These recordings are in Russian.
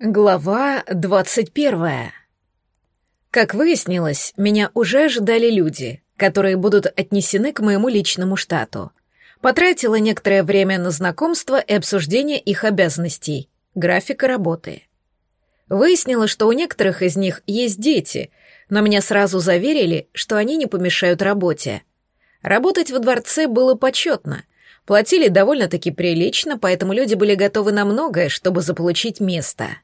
Глава двадцать первая. Как выяснилось, меня уже ожидали люди, которые будут отнесены к моему личному штату. Потратила некоторое время на знакомство и обсуждение их обязанностей, графика работы. Выяснилось, что у некоторых из них есть дети, но меня сразу заверили, что они не помешают работе. Работать во дворце было почетно, платили довольно-таки прилично, поэтому люди были готовы на многое, чтобы заполучить место.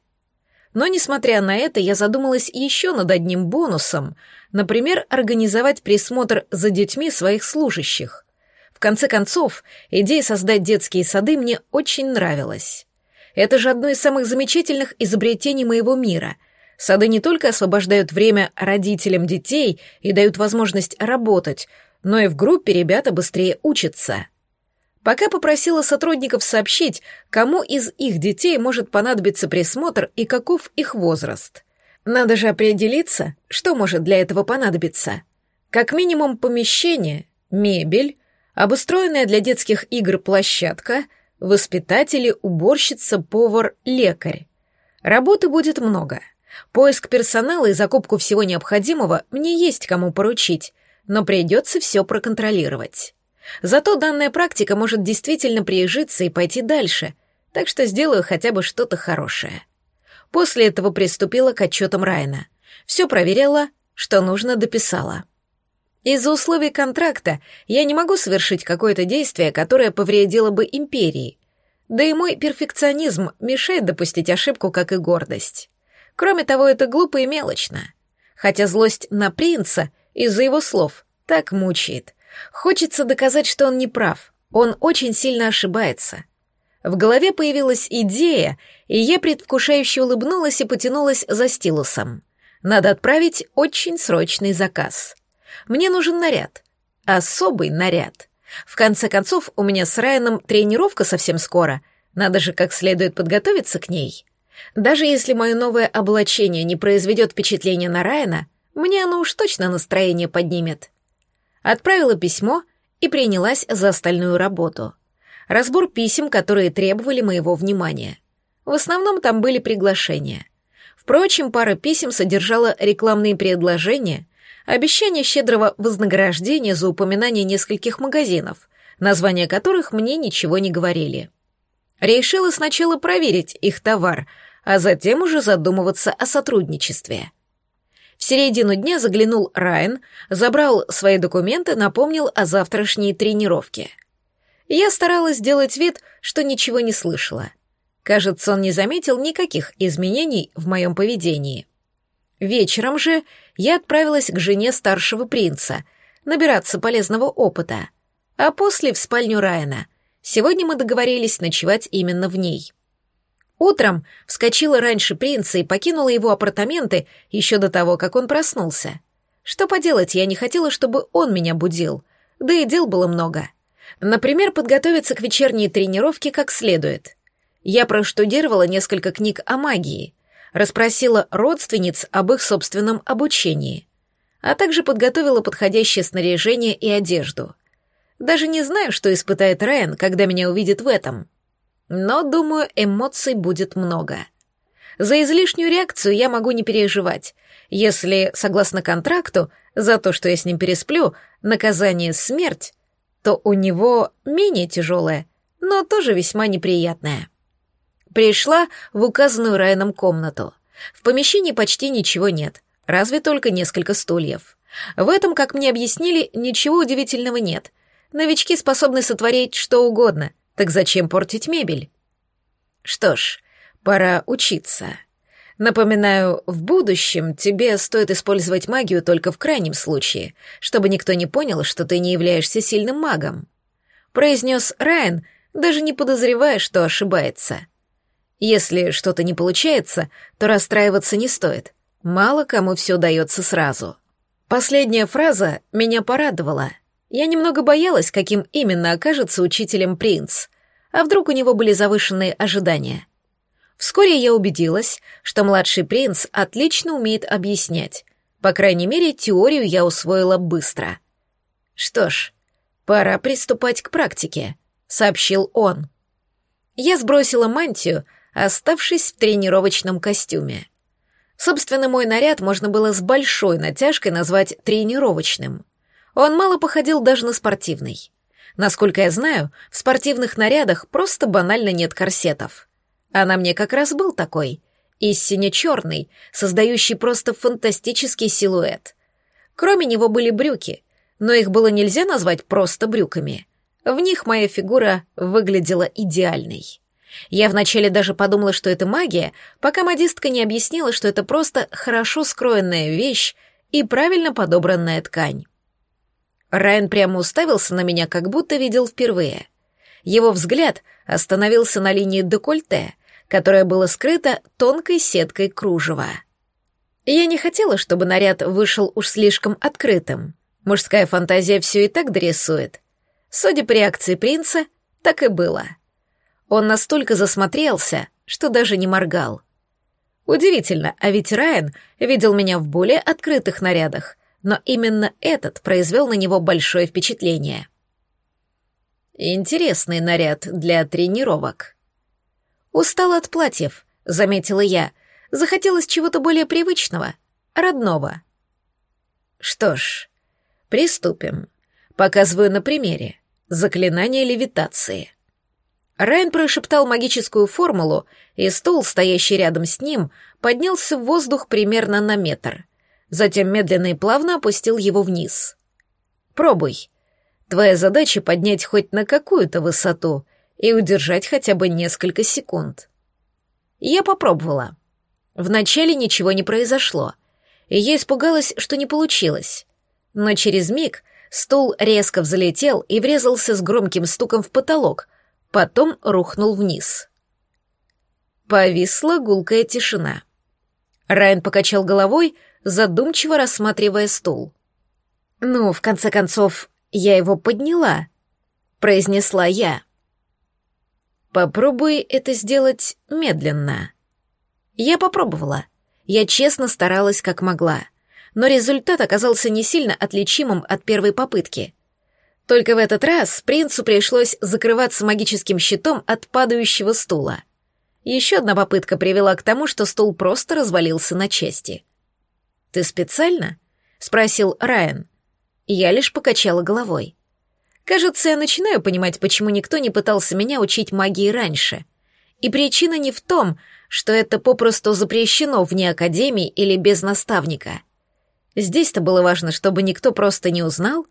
Но, несмотря на это, я задумалась еще над одним бонусом, например, организовать присмотр за детьми своих служащих. В конце концов, идея создать детские сады мне очень нравилась. Это же одно из самых замечательных изобретений моего мира. Сады не только освобождают время родителям детей и дают возможность работать, но и в группе ребята быстрее учатся. Пока попросила сотрудников сообщить, кому из их детей может понадобиться присмотр и каков их возраст. Надо же определиться, что может для этого понадобиться. Как минимум помещение, мебель, обустроенная для детских игр площадка, воспитатели, уборщица, повар, лекарь. Работы будет много. Поиск персонала и закупку всего необходимого мне есть кому поручить, но придется все проконтролировать. Зато данная практика может действительно приезжиться и пойти дальше, так что сделаю хотя бы что-то хорошее. После этого приступила к отчетам Райна. Все проверила, что нужно дописала. Из-за условий контракта я не могу совершить какое-то действие, которое повредило бы империи. Да и мой перфекционизм мешает допустить ошибку, как и гордость. Кроме того, это глупо и мелочно. Хотя злость на принца из-за его слов так мучает, Хочется доказать, что он не прав. Он очень сильно ошибается. В голове появилась идея, и я предвкушающе улыбнулась и потянулась за стилусом. Надо отправить очень срочный заказ. Мне нужен наряд. Особый наряд. В конце концов, у меня с Райаном тренировка совсем скоро. Надо же как следует подготовиться к ней. Даже если мое новое облачение не произведет впечатления на Райана, мне оно уж точно настроение поднимет отправила письмо и принялась за остальную работу. Разбор писем, которые требовали моего внимания. В основном там были приглашения. Впрочем, пара писем содержала рекламные предложения, обещание щедрого вознаграждения за упоминание нескольких магазинов, названия которых мне ничего не говорили. Решила сначала проверить их товар, а затем уже задумываться о сотрудничестве. В середину дня заглянул Райан, забрал свои документы, напомнил о завтрашней тренировке. Я старалась сделать вид, что ничего не слышала. Кажется, он не заметил никаких изменений в моем поведении. Вечером же я отправилась к жене старшего принца, набираться полезного опыта, а после в спальню Райана. Сегодня мы договорились ночевать именно в ней. Утром вскочила раньше принца и покинула его апартаменты еще до того, как он проснулся. Что поделать, я не хотела, чтобы он меня будил. Да и дел было много. Например, подготовиться к вечерней тренировке как следует. Я проштудировала несколько книг о магии, расспросила родственниц об их собственном обучении, а также подготовила подходящее снаряжение и одежду. Даже не знаю, что испытает Райан, когда меня увидит в этом — но, думаю, эмоций будет много. За излишнюю реакцию я могу не переживать. Если, согласно контракту, за то, что я с ним пересплю, наказание смерть, то у него менее тяжелое, но тоже весьма неприятное. Пришла в указанную Райаном комнату. В помещении почти ничего нет, разве только несколько стульев. В этом, как мне объяснили, ничего удивительного нет. Новички способны сотворить что угодно — так зачем портить мебель? Что ж, пора учиться. Напоминаю, в будущем тебе стоит использовать магию только в крайнем случае, чтобы никто не понял, что ты не являешься сильным магом. Произнес Райан, даже не подозревая, что ошибается. Если что-то не получается, то расстраиваться не стоит. Мало кому все дается сразу. Последняя фраза меня порадовала — я немного боялась, каким именно окажется учителем принц, а вдруг у него были завышенные ожидания. Вскоре я убедилась, что младший принц отлично умеет объяснять. По крайней мере, теорию я усвоила быстро. «Что ж, пора приступать к практике», — сообщил он. Я сбросила мантию, оставшись в тренировочном костюме. Собственно, мой наряд можно было с большой натяжкой назвать тренировочным. Он мало походил даже на спортивный. Насколько я знаю, в спортивных нарядах просто банально нет корсетов. А на мне как раз был такой, и сине-черный, создающий просто фантастический силуэт. Кроме него были брюки, но их было нельзя назвать просто брюками. В них моя фигура выглядела идеальной. Я вначале даже подумала, что это магия, пока модистка не объяснила, что это просто хорошо скроенная вещь и правильно подобранная ткань. Райан прямо уставился на меня, как будто видел впервые. Его взгляд остановился на линии декольте, которая была скрыта тонкой сеткой кружева. Я не хотела, чтобы наряд вышел уж слишком открытым. Мужская фантазия все и так дорисует. Судя по реакции принца, так и было — он настолько засмотрелся, что даже не моргал. Удивительно, а ведь Райан видел меня в более открытых нарядах, но именно этот произвел на него большое впечатление. Интересный наряд для тренировок. Устал от платьев, заметила я. Захотелось чего-то более привычного, родного. Что ж, приступим. Показываю на примере. Заклинание левитации. Райан прошептал магическую формулу, и стул, стоящий рядом с ним, поднялся в воздух примерно на метр. Затем медленно и плавно опустил его вниз. «Пробуй. Твоя задача — поднять хоть на какую-то высоту и удержать хотя бы несколько секунд». Я попробовала. Вначале ничего не произошло, и я испугалась, что не получилось. Но через миг стул резко взлетел и врезался с громким стуком в потолок — потом рухнул вниз. Повисла гулкая тишина. Райан покачал головой, задумчиво рассматривая стул. «Ну, в конце концов, я его подняла», — произнесла я. «Попробуй это сделать медленно». Я попробовала. Я честно старалась как могла. Но результат оказался не сильно отличимым от первой попытки. Только в этот раз принцу пришлось закрываться магическим щитом от падающего стула. Еще одна попытка привела к тому, что стул просто развалился на части. «Ты специально?» — спросил Райан. Я лишь покачала головой. Кажется, я начинаю понимать, почему никто не пытался меня учить магии раньше. И причина не в том, что это попросту запрещено вне академии или без наставника. Здесь-то было важно, чтобы никто просто не узнал,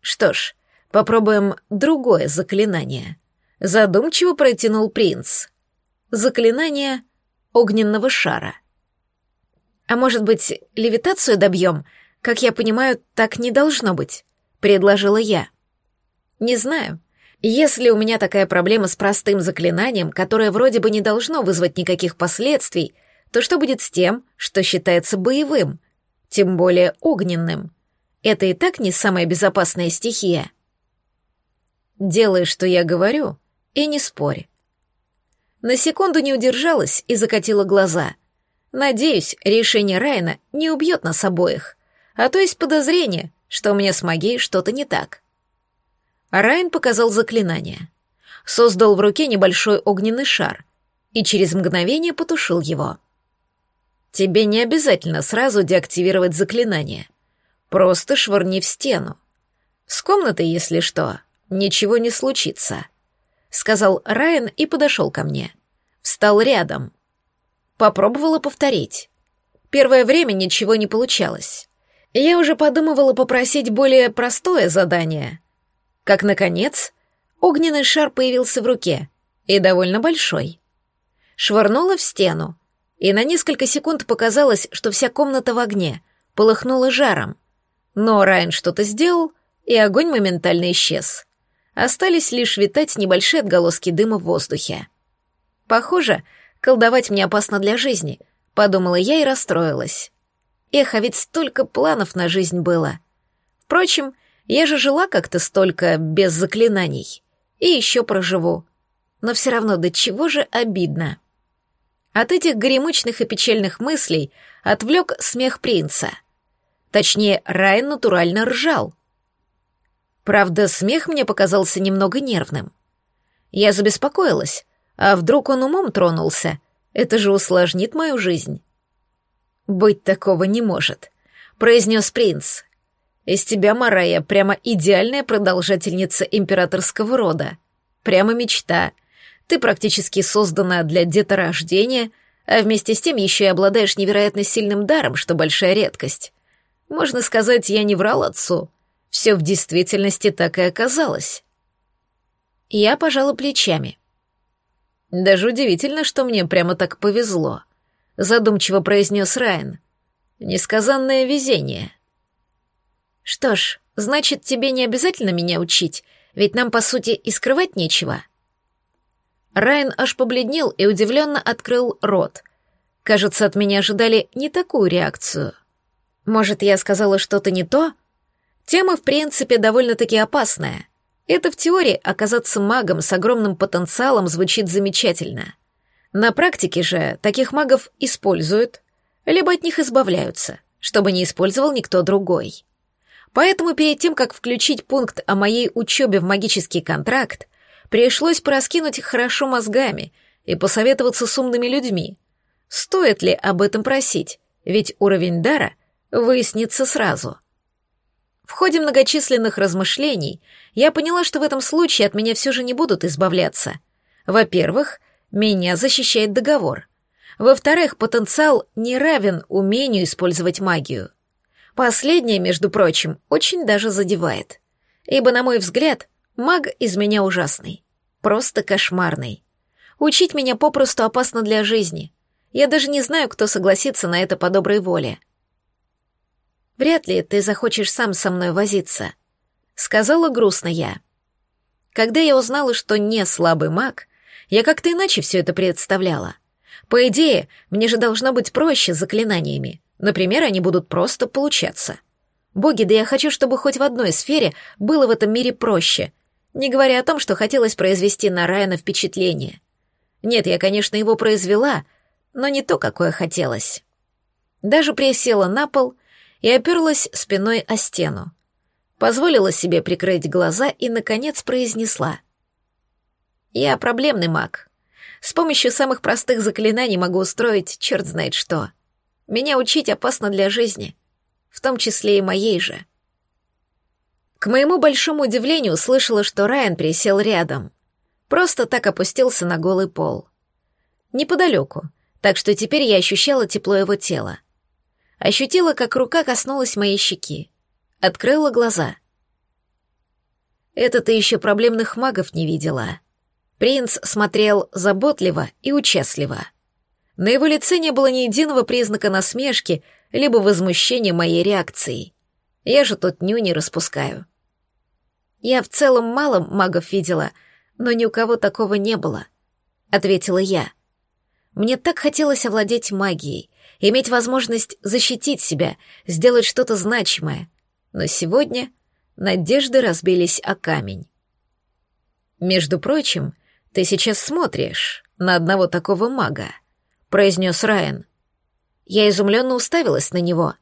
что ж, попробуем другое заклинание. Задумчиво протянул принц. Заклинание огненного шара. А может быть, левитацию добьем? Как я понимаю, так не должно быть, предложила я. Не знаю. Если у меня такая проблема с простым заклинанием, которое вроде бы не должно вызвать никаких последствий, то что будет с тем, что считается боевым, тем более огненным? Это и так не самая безопасная стихия. Делай, что я говорю, и не спорь. На секунду не удержалась и закатила глаза. Надеюсь, решение Райана не убьет нас обоих, а то есть подозрение, что у меня с магией что-то не так. Райан показал заклинание. Создал в руке небольшой огненный шар и через мгновение потушил его. Тебе не обязательно сразу деактивировать заклинание. Просто швырни в стену. С комнаты, если что, ничего не случится», — сказал Райан и подошел ко мне. Встал рядом. Попробовала повторить. Первое время ничего не получалось. Я уже подумывала попросить более простое задание. Как, наконец, огненный шар появился в руке, и довольно большой. Швырнула в стену, и на несколько секунд показалось, что вся комната в огне, полыхнула жаром. Но Райан что-то сделал, и огонь моментально исчез. Остались лишь витать небольшие отголоски дыма в воздухе. Похоже, колдовать мне опасно для жизни, подумала я и расстроилась. Эх, а ведь столько планов на жизнь было. Впрочем, я же жила как-то столько без заклинаний. И еще проживу. Но все равно до чего же обидно. От этих горемычных и печальных мыслей отвлек смех принца — Точнее, Райан натурально ржал. Правда, смех мне показался немного нервным. Я забеспокоилась, А вдруг он умом тронулся? Это же усложнит мою жизнь. «Быть такого не может», — произнес принц. «Из тебя, Марая, прямо идеальная продолжательница императорского рода. Прямо мечта. Ты практически создана для деторождения, а вместе с тем еще и обладаешь невероятно сильным даром, что большая редкость. Можно сказать, я не врал отцу. Все в действительности так и оказалось». Я пожала плечами. «Даже удивительно, что мне прямо так повезло», — задумчиво произнес Райан. «Несказанное везение». «Что ж, значит, тебе не обязательно меня учить, ведь нам, по сути, и скрывать нечего». Райан аж побледнел и удивленно открыл рот. Кажется, от меня ожидали не такую реакцию. Может, я сказала что-то не то? Тема, в принципе, довольно-таки опасная. Это в теории оказаться магом с огромным потенциалом звучит замечательно. На практике же таких магов используют, либо от них избавляются, чтобы не использовал никто другой. Поэтому перед тем, как включить пункт о моей учебе в магический контракт, пришлось пораскинуть их хорошо мозгами и посоветоваться с умными людьми. Стоит ли об этом просить, ведь уровень дара выяснится сразу. В ходе многочисленных размышлений я поняла, что в этом случае от меня все же не будут избавляться. Во-первых, меня защищает договор. Во-вторых, потенциал не равен умению использовать магию. Последнее, между прочим, очень даже задевает. Ибо, на мой взгляд, маг из меня ужасный. Просто кошмарный. Учить меня попросту опасно для жизни. Я даже не знаю, кто согласится на это по доброй воле. Вряд ли ты захочешь сам со мной возиться», — сказала грустно я. Когда я узнала, что не слабый маг, я как-то иначе все это представляла. По идее, мне же должно быть проще с заклинаниями. Например, они будут просто получаться. Боги, да я хочу, чтобы хоть в одной сфере было в этом мире проще, не говоря о том, что хотелось произвести на Райана впечатление. Нет, я, конечно, его произвела, но не то, какое хотелось. Даже присела на пол и оперлась спиной о стену. Позволила себе прикрыть глаза и, наконец, произнесла. «Я проблемный маг. С помощью самых простых заклинаний могу устроить черт знает что. Меня учить опасно для жизни, в том числе и моей же». К моему большому удивлению услышала, что Райан присел рядом. Просто так опустился на голый пол. Неподалеку, так что теперь я ощущала тепло его тела. Ощутила, как рука коснулась моей щеки. Открыла глаза. Это ты еще проблемных магов не видела. Принц смотрел заботливо и участливо. На его лице не было ни единого признака насмешки, либо возмущения моей реакцией. Я же тут ню не распускаю. Я в целом мало магов видела, но ни у кого такого не было, — ответила я. Мне так хотелось овладеть магией, иметь возможность защитить себя, сделать что-то значимое. Но сегодня надежды разбились о камень. «Между прочим, ты сейчас смотришь на одного такого мага», — произнес Райан. Я изумленно уставилась на него.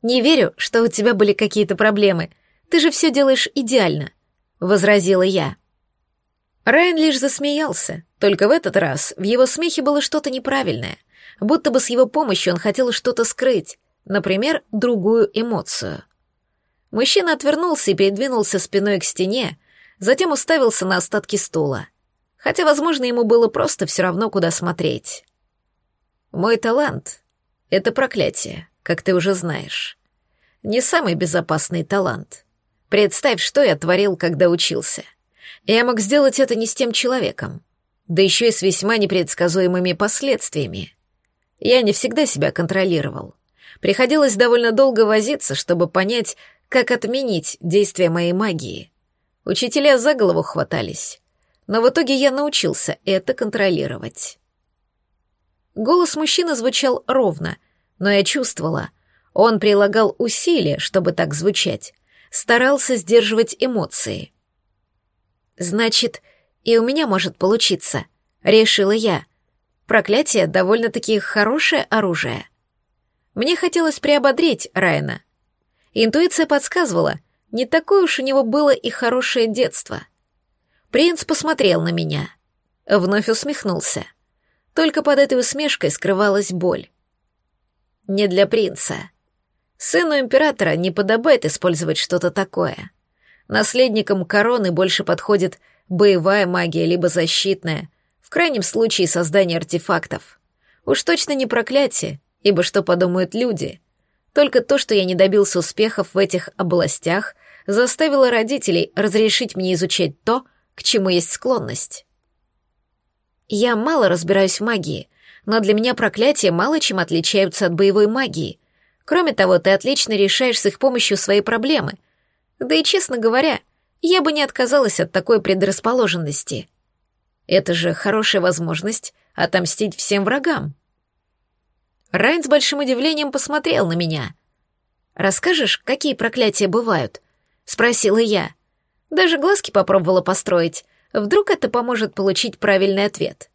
«Не верю, что у тебя были какие-то проблемы. Ты же все делаешь идеально», — возразила я. Райан лишь засмеялся, только в этот раз в его смехе было что-то неправильное — будто бы с его помощью он хотел что-то скрыть, например, другую эмоцию. Мужчина отвернулся и передвинулся спиной к стене, затем уставился на остатки стула. Хотя, возможно, ему было просто все равно, куда смотреть. «Мой талант — это проклятие, как ты уже знаешь. Не самый безопасный талант. Представь, что я творил, когда учился. Я мог сделать это не с тем человеком, да еще и с весьма непредсказуемыми последствиями. Я не всегда себя контролировал. Приходилось довольно долго возиться, чтобы понять, как отменить действие моей магии. Учителя за голову хватались. Но в итоге я научился это контролировать. Голос мужчины звучал ровно, но я чувствовала, он прилагал усилия, чтобы так звучать, старался сдерживать эмоции. «Значит, и у меня может получиться», — решила я. Проклятие — довольно-таки хорошее оружие. Мне хотелось приободрить Райана. Интуиция подсказывала, не такое уж у него было и хорошее детство. Принц посмотрел на меня. вновь усмехнулся. Только под этой усмешкой скрывалась боль. Не для принца. Сыну императора не подобает использовать что-то такое. Наследникам короны больше подходит боевая магия, либо защитная, крайнем случае создание артефактов. Уж точно не проклятие, ибо что подумают люди? Только то, что я не добился успехов в этих областях, заставило родителей разрешить мне изучать то, к чему есть склонность. Я мало разбираюсь в магии, но для меня проклятия мало чем отличаются от боевой магии. Кроме того, ты отлично решаешь с их помощью свои проблемы. Да и, честно говоря, я бы не отказалась от такой предрасположенности. Это же хорошая возможность отомстить всем врагам. Райн с большим удивлением посмотрел на меня. «Расскажешь, какие проклятия бывают?» — спросила я. Даже глазки попробовала построить. Вдруг это поможет получить правильный ответ.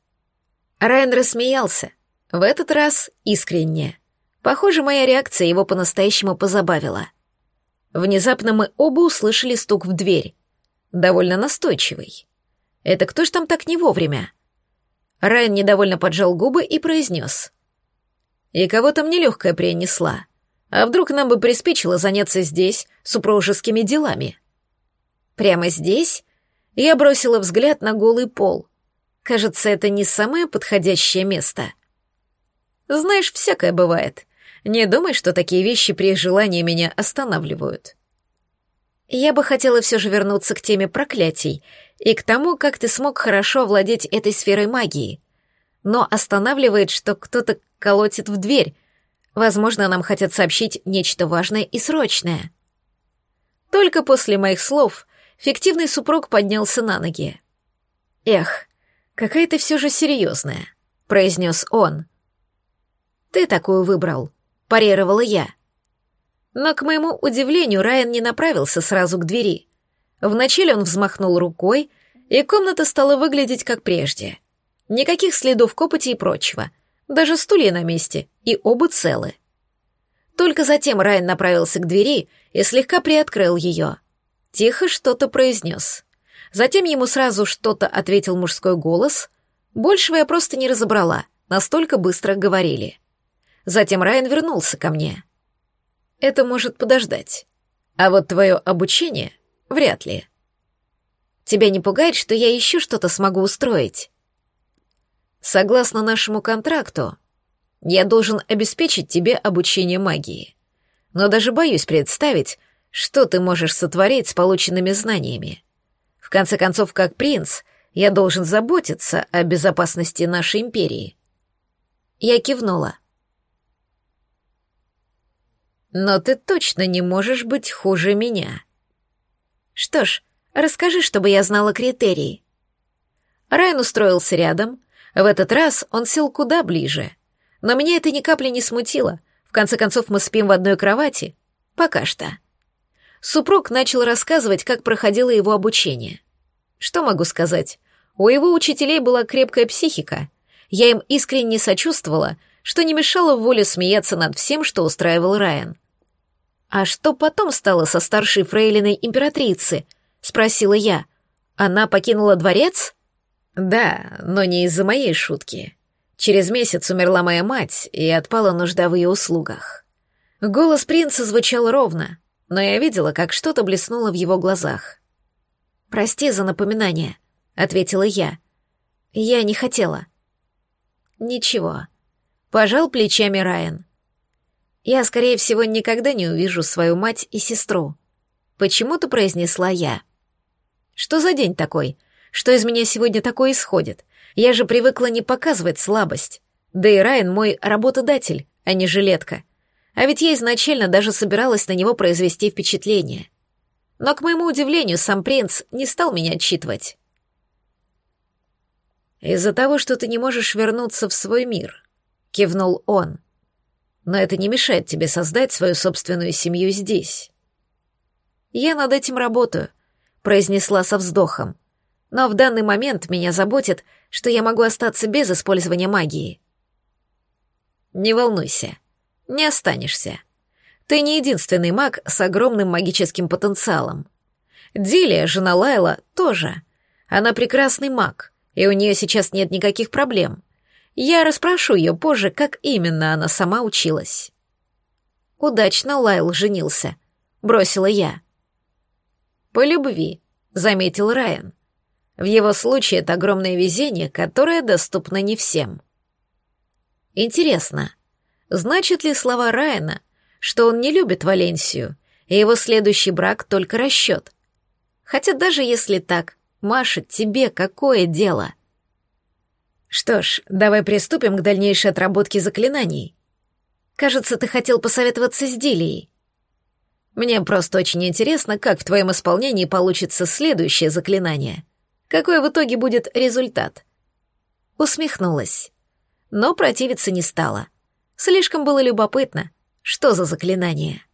Райан рассмеялся. В этот раз искренне. Похоже, моя реакция его по-настоящему позабавила. Внезапно мы оба услышали стук в дверь. Довольно настойчивый. Это кто ж там так не вовремя? Райан недовольно поджал губы и произнес. И кого-то мне легкая принесла. А вдруг нам бы приспичило заняться здесь супружескими делами? Прямо здесь? Я бросила взгляд на голый пол. Кажется, это не самое подходящее место. Знаешь, всякое бывает. Не думай, что такие вещи при желании меня останавливают. Я бы хотела все же вернуться к теме проклятий и к тому, как ты смог хорошо овладеть этой сферой магии. Но останавливает, что кто-то колотит в дверь. Возможно, нам хотят сообщить нечто важное и срочное. Только после моих слов фиктивный супруг поднялся на ноги. «Эх, какая ты все же серьезная», — произнес он. «Ты такую выбрал», — парировала я. Но, к моему удивлению, Райан не направился сразу к двери. Вначале он взмахнул рукой, и комната стала выглядеть как прежде. Никаких следов копоти и прочего. Даже стулья на месте, и оба целы. Только затем Райан направился к двери и слегка приоткрыл ее. Тихо что-то произнес. Затем ему сразу что-то ответил мужской голос. Большего я просто не разобрала, настолько быстро говорили. Затем Райан вернулся ко мне — это может подождать. А вот твое обучение — вряд ли. Тебя не пугает, что я еще что-то смогу устроить? Согласно нашему контракту, я должен обеспечить тебе обучение магии. Но даже боюсь представить, что ты можешь сотворить с полученными знаниями. В конце концов, как принц, я должен заботиться о безопасности нашей империи. Я кивнула. Но ты точно не можешь быть хуже меня. Что ж, расскажи, чтобы я знала критерии. Райан устроился рядом. В этот раз он сел куда ближе. Но меня это ни капли не смутило. В конце концов, мы спим в одной кровати. Пока что. Супруг начал рассказывать, как проходило его обучение. Что могу сказать? У его учителей была крепкая психика. Я им искренне сочувствовала, что не мешало воле смеяться над всем, что устраивал Райан. «А что потом стало со старшей фрейлиной императрицы?» — спросила я. «Она покинула дворец?» «Да, но не из-за моей шутки. Через месяц умерла моя мать, и отпала нужда в ее услугах». Голос принца звучал ровно, но я видела, как что-то блеснуло в его глазах. «Прости за напоминание», — ответила я. «Я не хотела». «Ничего», Пожал плечами Райан. Я, скорее всего, никогда не увижу свою мать и сестру. Почему-то произнесла я. Что за день такой? Что из меня сегодня такое исходит? Я же привыкла не показывать слабость. Да и Райан мой работодатель, а не жилетка. А ведь я изначально даже собиралась на него произвести впечатление. Но, к моему удивлению, сам принц не стал меня отчитывать. «Из-за того, что ты не можешь вернуться в свой мир», — кивнул он. «Но это не мешает тебе создать свою собственную семью здесь». «Я над этим работаю», — произнесла со вздохом. «Но в данный момент меня заботит, что я могу остаться без использования магии». «Не волнуйся, не останешься. Ты не единственный маг с огромным магическим потенциалом. Дилия, жена Лайла, тоже. Она прекрасный маг, и у нее сейчас нет никаких проблем. Я расспрошу ее позже, как именно она сама училась. Удачно Лайл женился, бросила я. По любви, заметил Райан. В его случае это огромное везение, которое доступно не всем. Интересно, значит ли слова Райана, что он не любит Валенсию, и его следующий брак только расчет? Хотя даже если так, Маша, тебе какое дело? Что ж, давай приступим к дальнейшей отработке заклинаний. Кажется, ты хотел посоветоваться с Дилией. Мне просто очень интересно, как в твоем исполнении получится следующее заклинание. Какой в итоге будет результат? Усмехнулась. Но противиться не стала. Слишком было любопытно, что за заклинание.